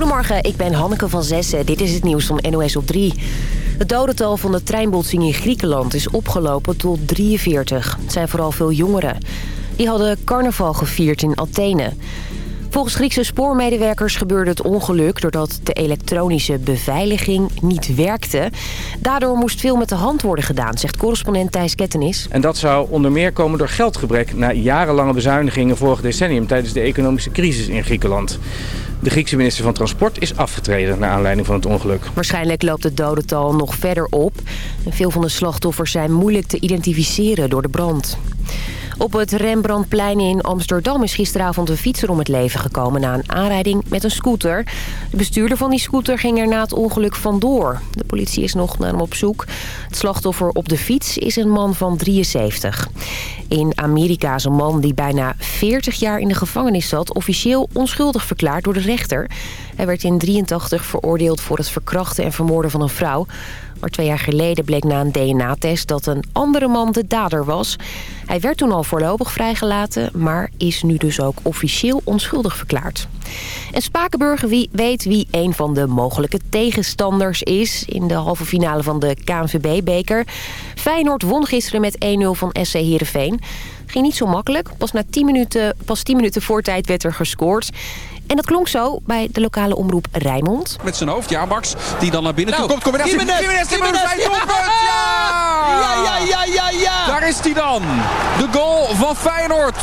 Goedemorgen, ik ben Hanneke van Zessen. Dit is het nieuws van NOS op 3. Het dodental van de treinbotsing in Griekenland is opgelopen tot 43. Het zijn vooral veel jongeren. Die hadden carnaval gevierd in Athene. Volgens Griekse spoormedewerkers gebeurde het ongeluk... doordat de elektronische beveiliging niet werkte. Daardoor moest veel met de hand worden gedaan, zegt correspondent Thijs Kettenis. En dat zou onder meer komen door geldgebrek... na jarenlange bezuinigingen vorig decennium... tijdens de economische crisis in Griekenland. De Griekse minister van Transport is afgetreden naar aanleiding van het ongeluk. Waarschijnlijk loopt het dodental nog verder op. En veel van de slachtoffers zijn moeilijk te identificeren door de brand. Op het Rembrandtplein in Amsterdam is gisteravond een fietser om het leven gekomen na een aanrijding met een scooter. De bestuurder van die scooter ging er na het ongeluk vandoor. De politie is nog naar hem op zoek. Het slachtoffer op de fiets is een man van 73. In Amerika is een man die bijna 40 jaar in de gevangenis zat... officieel onschuldig verklaard door de rechter. Hij werd in 83 veroordeeld voor het verkrachten en vermoorden van een vrouw. Maar twee jaar geleden bleek na een DNA-test dat een andere man de dader was. Hij werd toen al voorlopig vrijgelaten, maar is nu dus ook officieel onschuldig verklaard. En Spakenburg wie weet wie een van de mogelijke tegenstanders is... in de halve finale van de KNVB-beker. Feyenoord won gisteren met 1-0 van SC Heerenveen. Ging niet zo makkelijk. Pas, na 10 minuten, pas 10 minuten voor tijd werd er gescoord. En dat klonk zo bij de lokale omroep Rijnmond. Met zijn hoofd, ja Max, die dan naar binnen Nou, toe komt. Combinatie. Jiménez, Jiménez, Jiménez, Jiménez, doelpunt, Ja, ja, ja, ja, ja. Daar is hij dan. De goal van Feyenoord.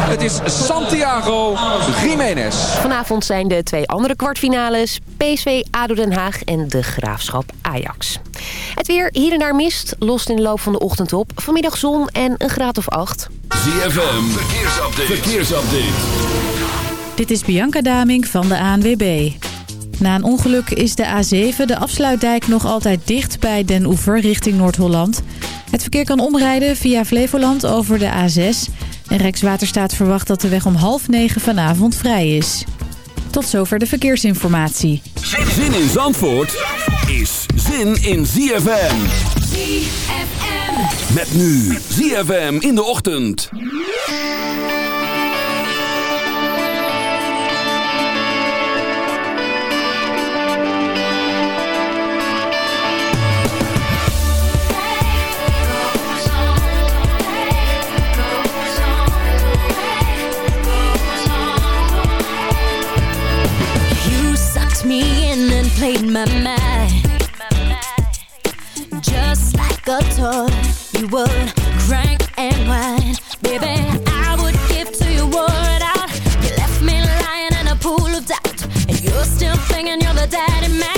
Het is Santiago Jiménez. Vanavond zijn de twee andere kwartfinales. PSV ADO Den Haag en de Graafschap Ajax. Het weer hier en daar mist, lost in de loop van de ochtend op. Vanmiddag zon en een graad of acht. ZFM, verkeersupdate. verkeersupdate. Dit is Bianca Daming van de ANWB. Na een ongeluk is de A7, de afsluitdijk, nog altijd dicht bij Den Oever richting Noord-Holland. Het verkeer kan omrijden via Flevoland over de A6. En Rijkswaterstaat verwacht dat de weg om half negen vanavond vrij is. Tot zover de verkeersinformatie. Zin in Zandvoort is zin in ZFM. ZFM. Met nu ZFM in de ochtend. Played my mind. Just like a toy, you would crank and whine. Baby, I would give to you word out. You left me lying in a pool of doubt. And you're still thinking you're the daddy Mac.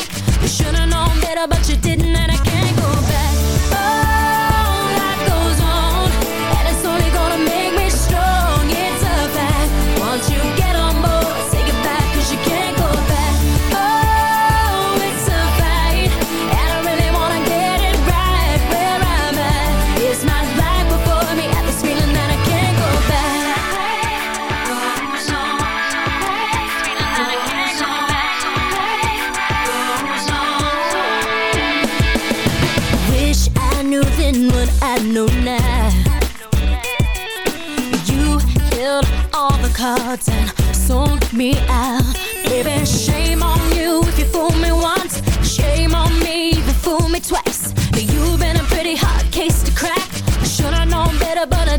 Baby, shame on you if you fool me once. Shame on me if you fool me twice. You've been a pretty hard case to crack. Should've known better, but I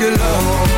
need love.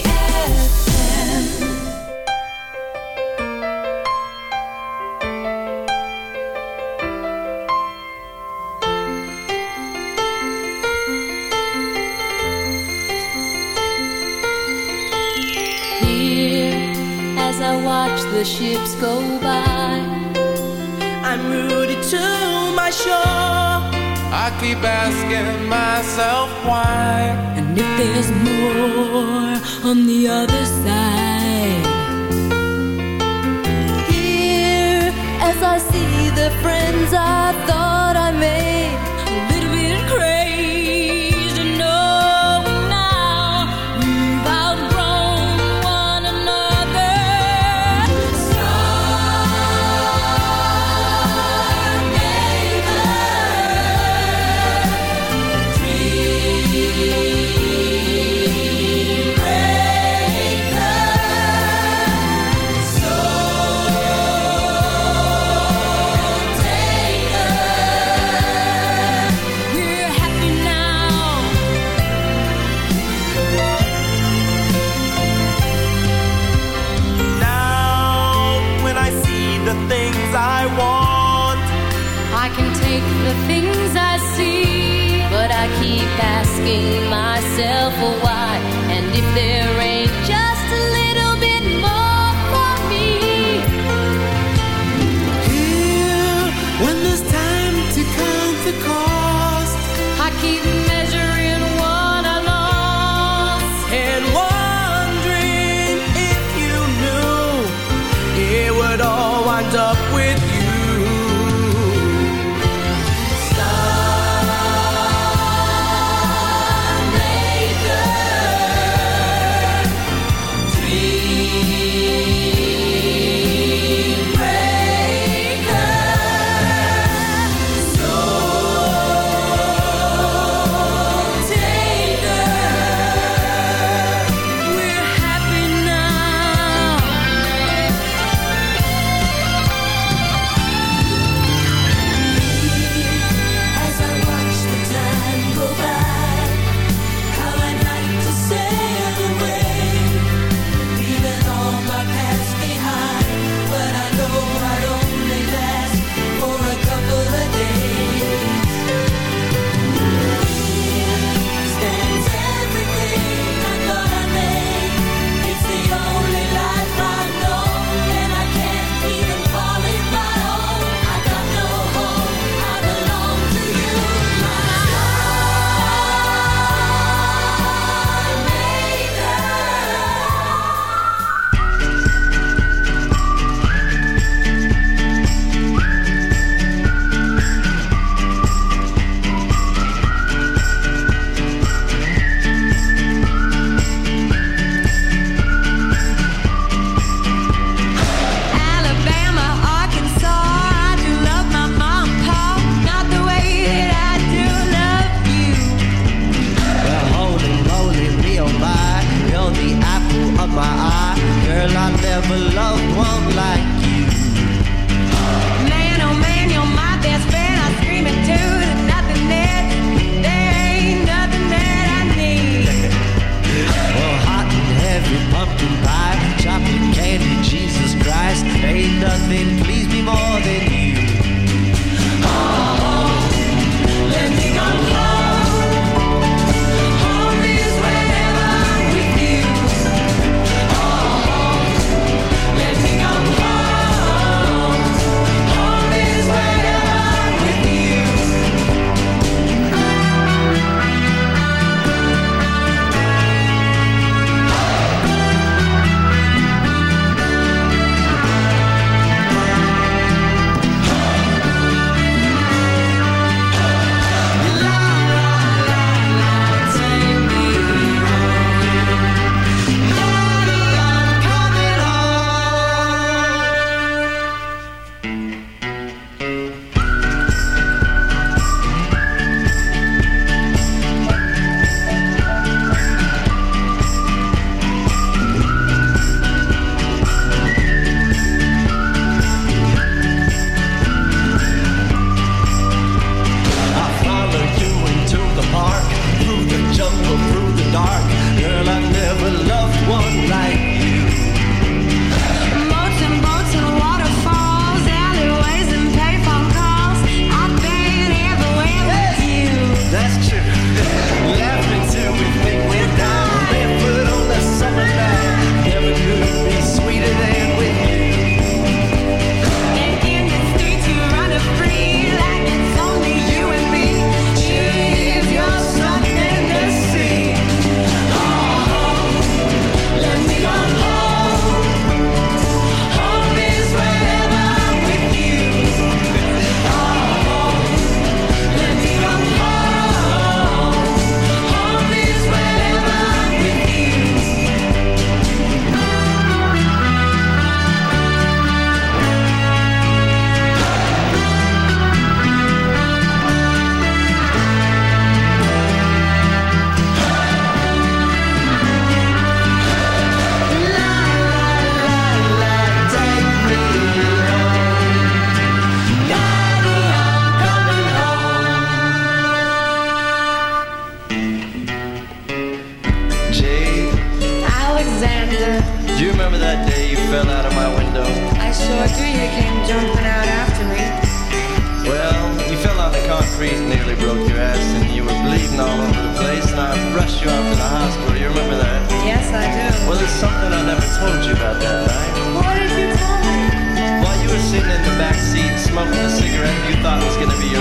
wire. And if there's more on the other side.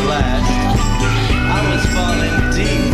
Last, I was falling deep,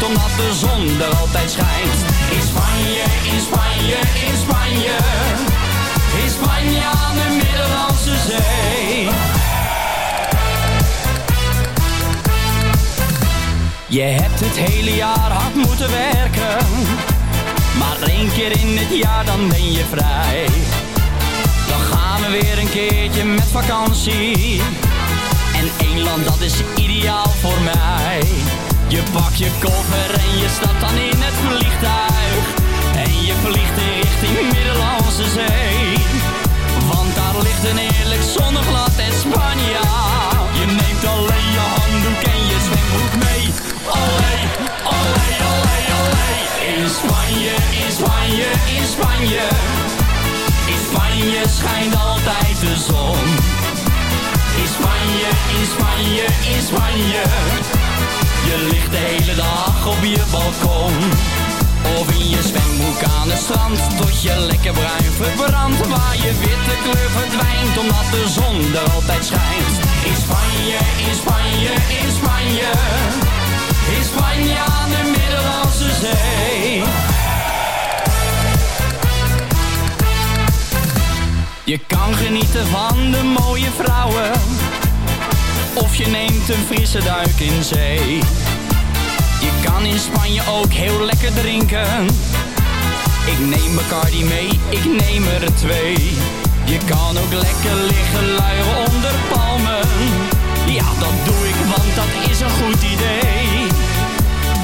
Omdat de zon er altijd schijnt. In Spanje, in Spanje, in Spanje. In Spanje aan de Middellandse Zee. Je hebt het hele jaar hard moeten werken. Maar één keer in het jaar dan ben je vrij. Dan gaan we weer een keertje met vakantie. En één land dat is ideaal voor mij. Je pakt je koffer en je stapt dan in het vliegtuig. En je vliegt in richting Middellandse Zee. Want daar ligt een eerlijk zonneglad en Spanje. Je neemt alleen je handdoek en je zwembroek mee. Olé, olé, olé, olé. In Spanje, in Spanje, in Spanje. In Spanje schijnt altijd de zon. In Spanje, in Spanje, in Spanje. Je ligt de hele dag op je balkon. Of in je zwembroek aan het strand. Tot je lekker bruin verbrandt. Waar je witte kleur verdwijnt. Omdat de zon er altijd schijnt. In Spanje, in Spanje, in Spanje. In Spanje aan de Middellandse Zee. Je kan genieten van de mooie vrouwen Of je neemt een frisse duik in zee Je kan in Spanje ook heel lekker drinken. Ik neem Bacardi mee, ik neem er twee. Je kan ook lekker liggen luieren onder palmen. Ja, dat doe ik, want dat is een goed idee.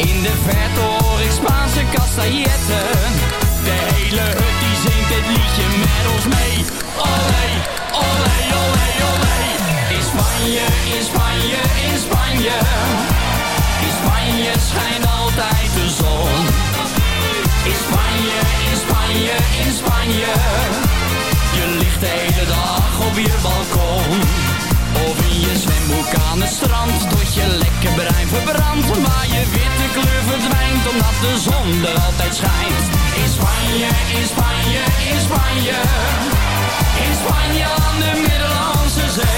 In de verte hoor ik Spaanse castailletten. De hele hut die zingt het liedje met ons mee. Olé, de zon er altijd schijnt. In Spanje, in Spanje, in Spanje. In Spanje aan de Middellandse Zee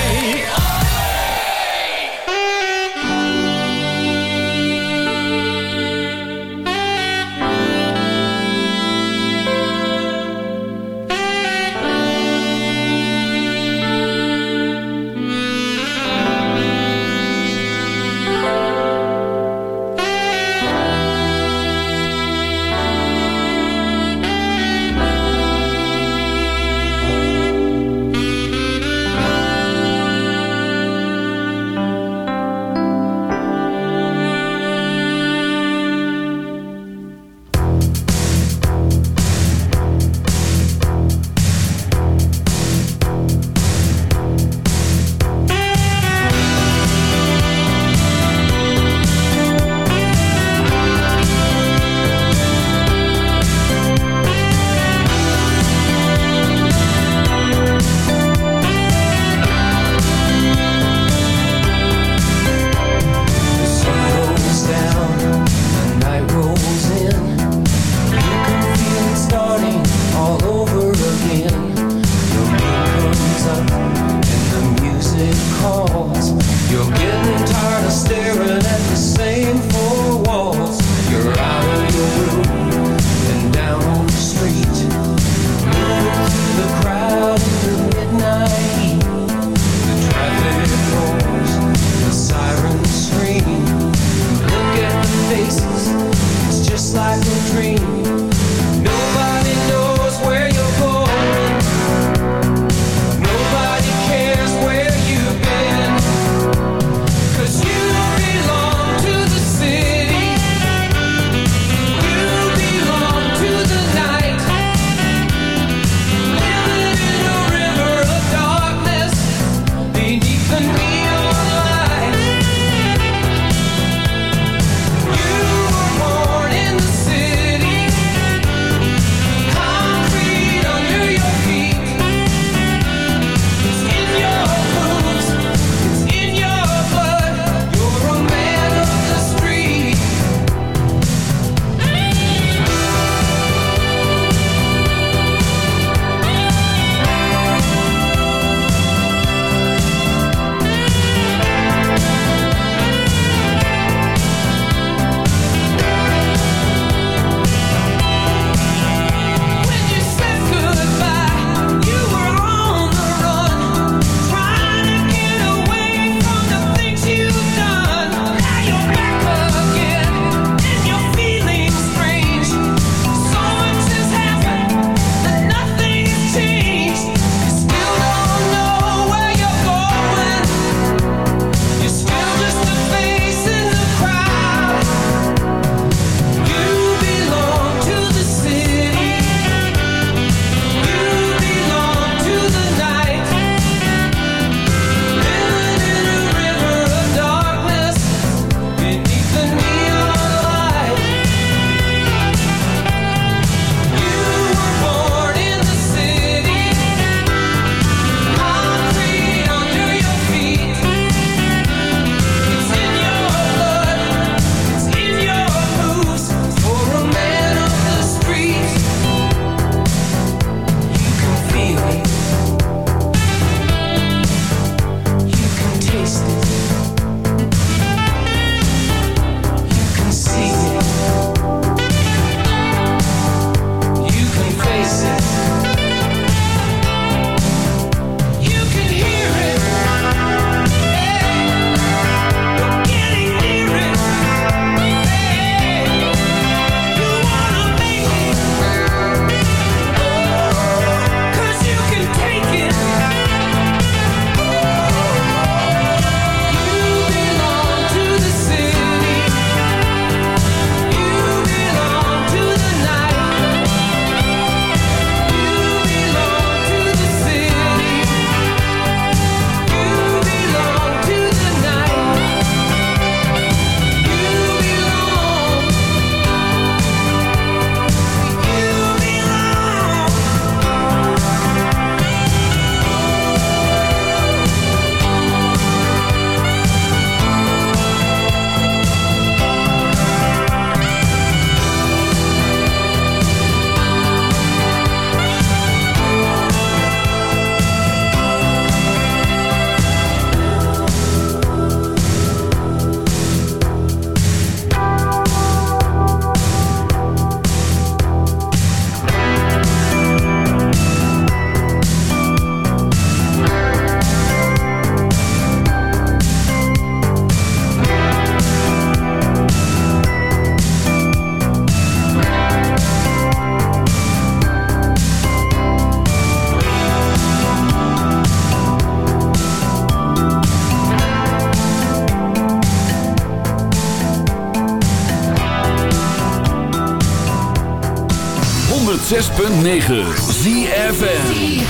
106.9 ZFM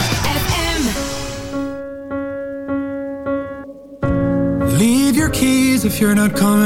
Leave your keys if you're not coming.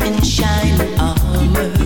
and shine armor.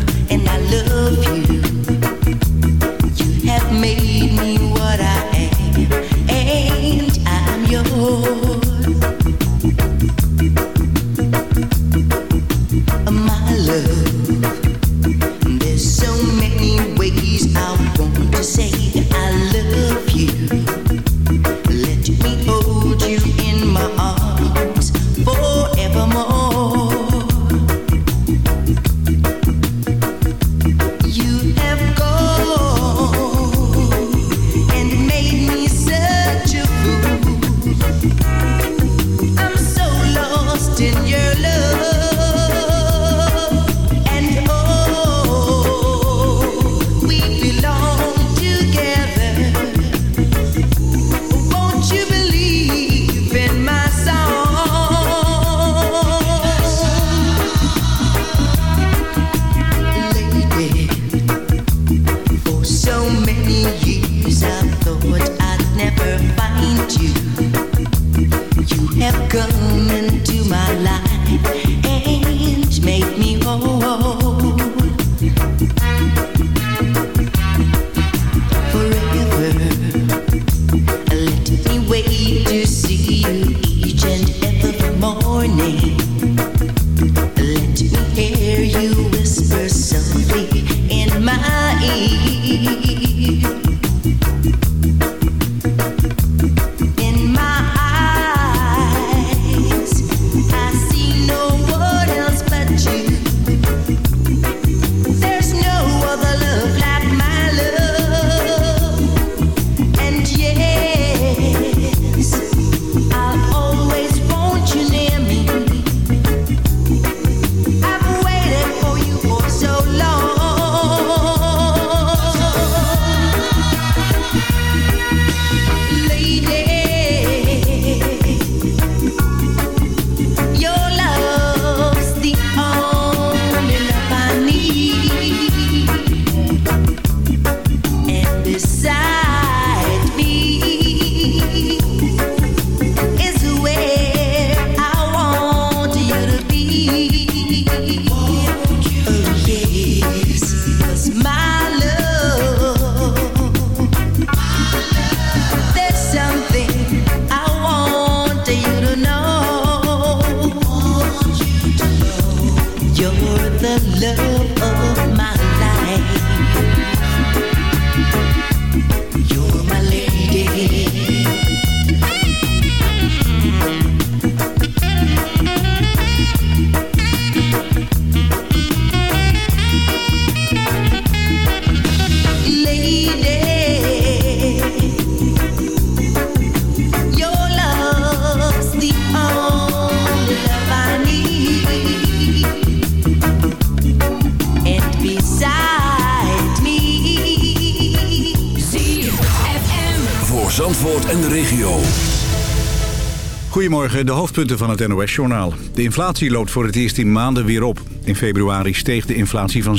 Hoofdpunten van het NOS-journaal. De inflatie loopt voor het eerst in maanden weer op. In februari steeg de inflatie van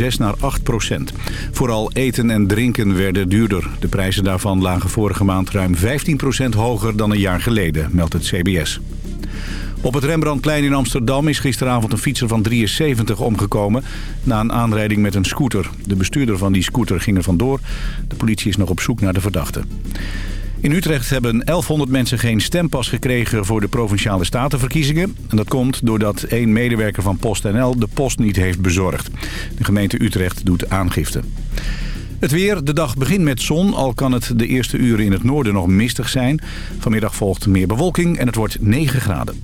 7,6 naar 8 procent. Vooral eten en drinken werden duurder. De prijzen daarvan lagen vorige maand ruim 15 procent hoger dan een jaar geleden, meldt het CBS. Op het Rembrandtplein in Amsterdam is gisteravond een fietser van 73 omgekomen... na een aanrijding met een scooter. De bestuurder van die scooter ging er vandoor. De politie is nog op zoek naar de verdachte. In Utrecht hebben 1100 mensen geen stempas gekregen voor de Provinciale Statenverkiezingen. En dat komt doordat één medewerker van PostNL de post niet heeft bezorgd. De gemeente Utrecht doet aangifte. Het weer, de dag begint met zon, al kan het de eerste uren in het noorden nog mistig zijn. Vanmiddag volgt meer bewolking en het wordt 9 graden.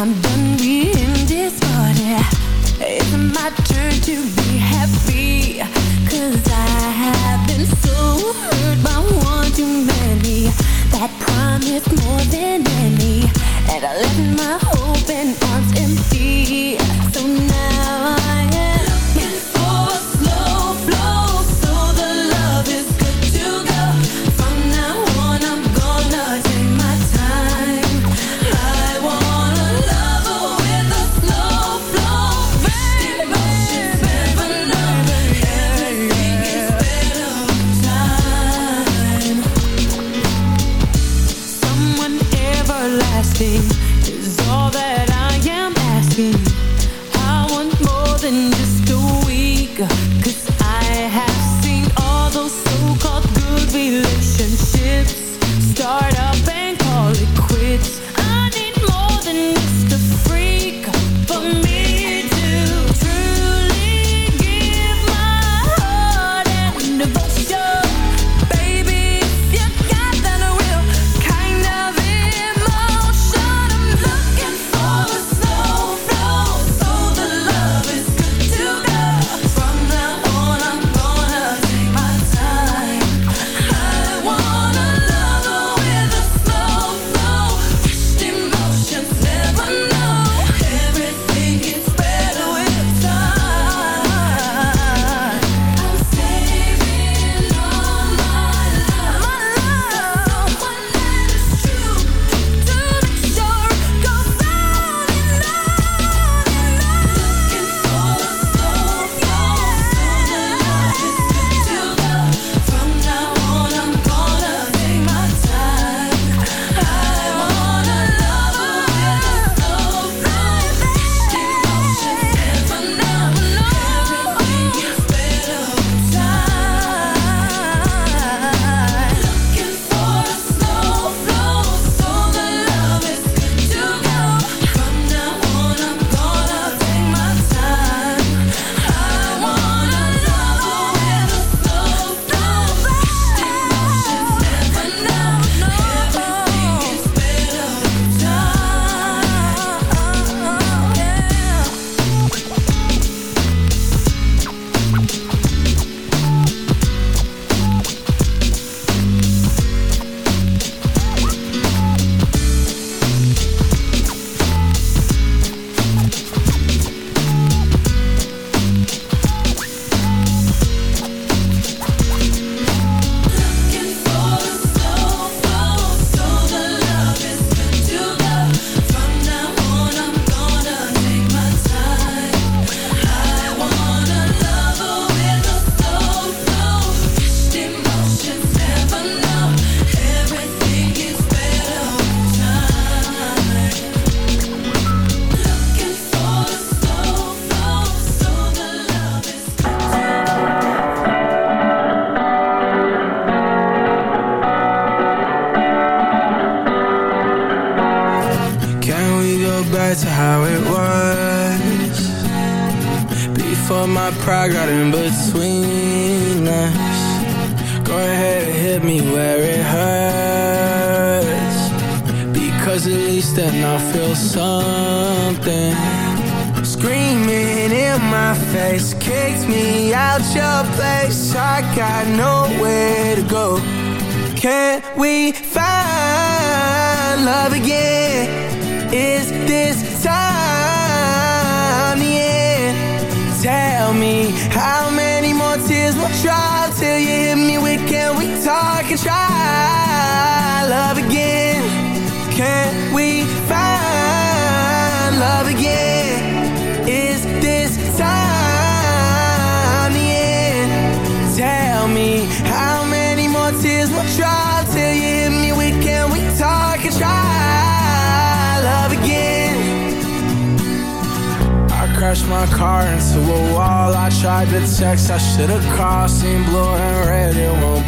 I'm done being discarded. It's my turn to be happy. Cause I have been so hurt by one too many. That promised more than any. And I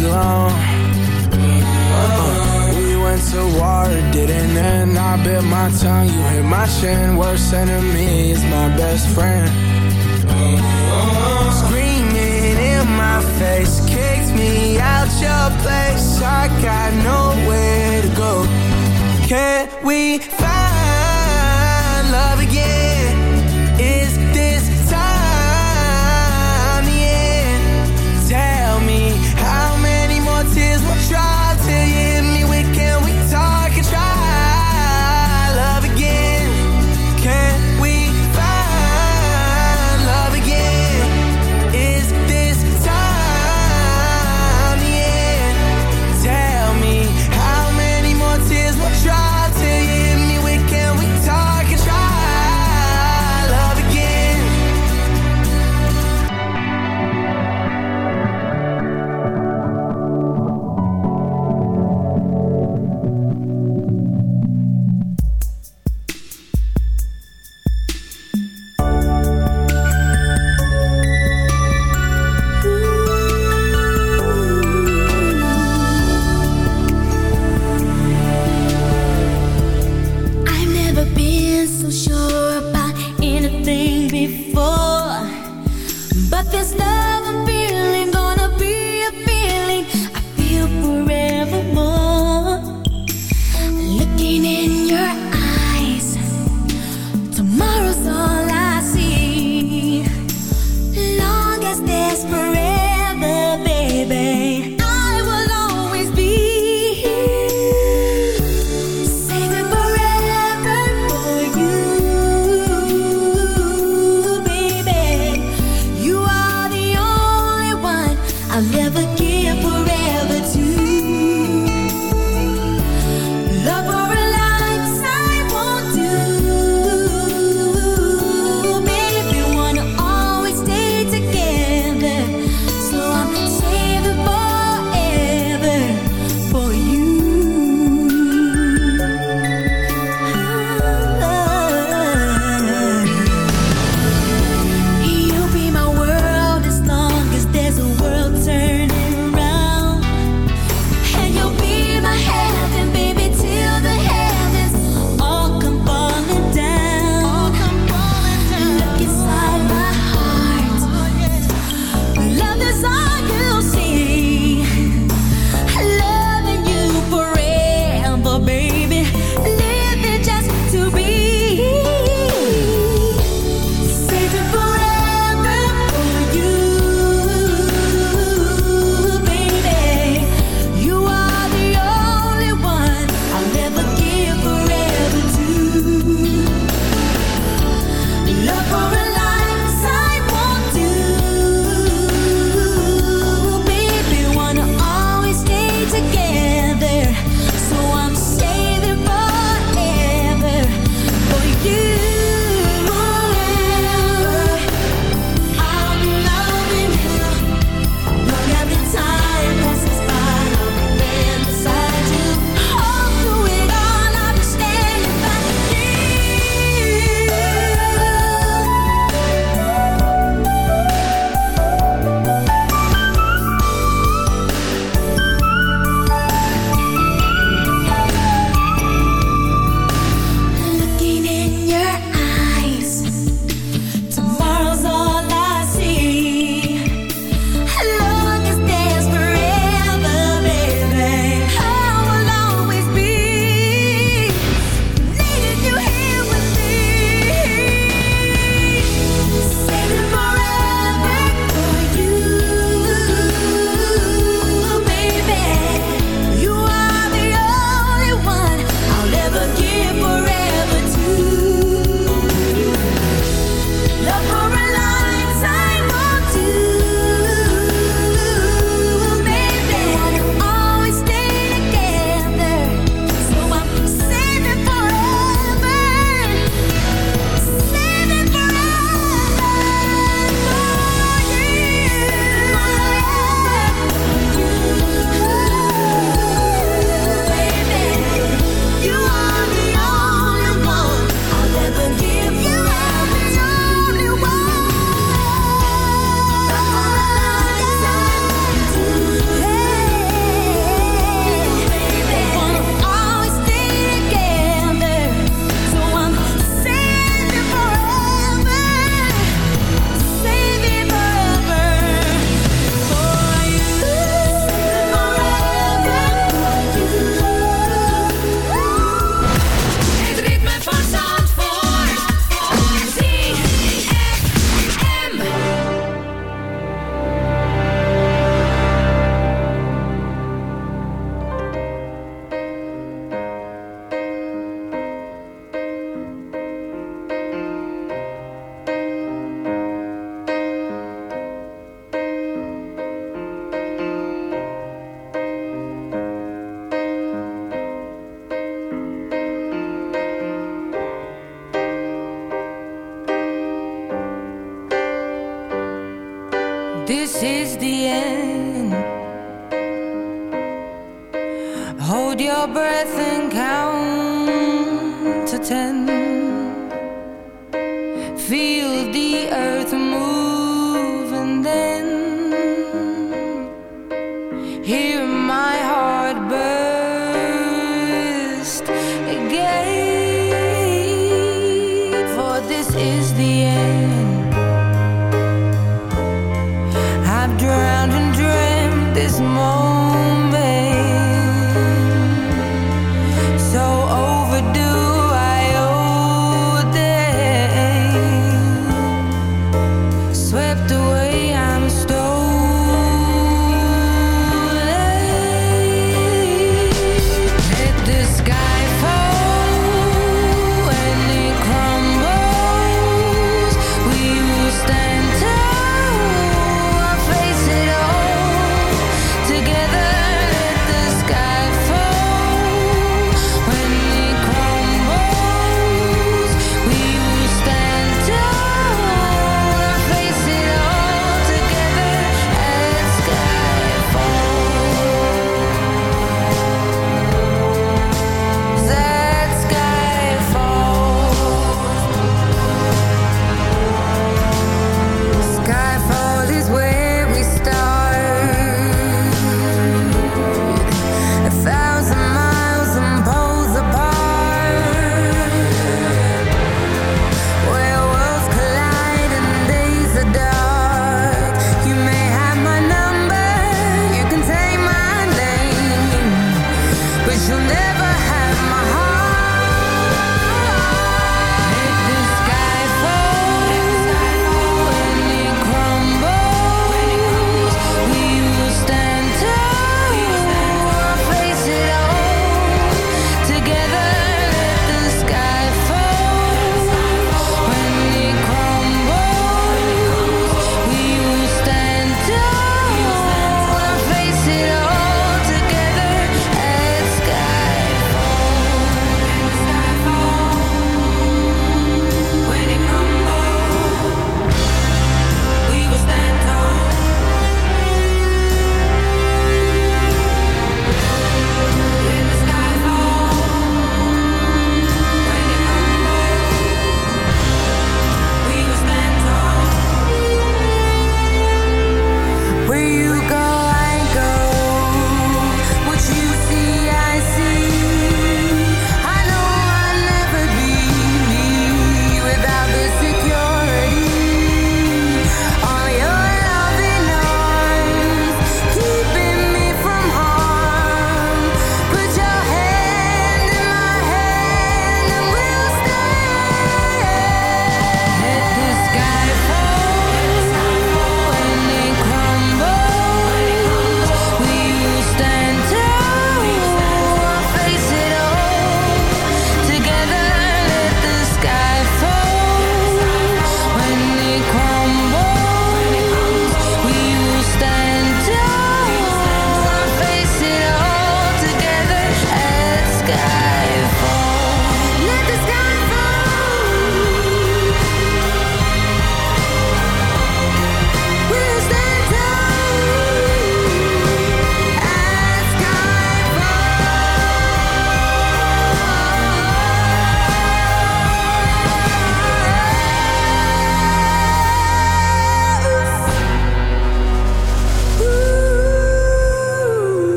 belong. Uh, we went to war, it didn't end. I bit my tongue, you hit my chin. Worst enemy is my best friend. Screaming in my face, kicked me out your place. I got nowhere to go. Can we fight?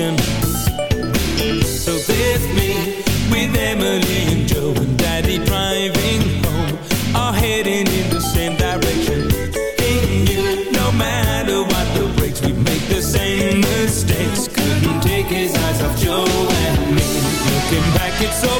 ocean. So there's me with Emily and Joe and Daddy driving home, all heading in the same direction. In you, no matter what the brakes, we make the same mistakes. Couldn't take his eyes off Joe and me. Looking back, it's so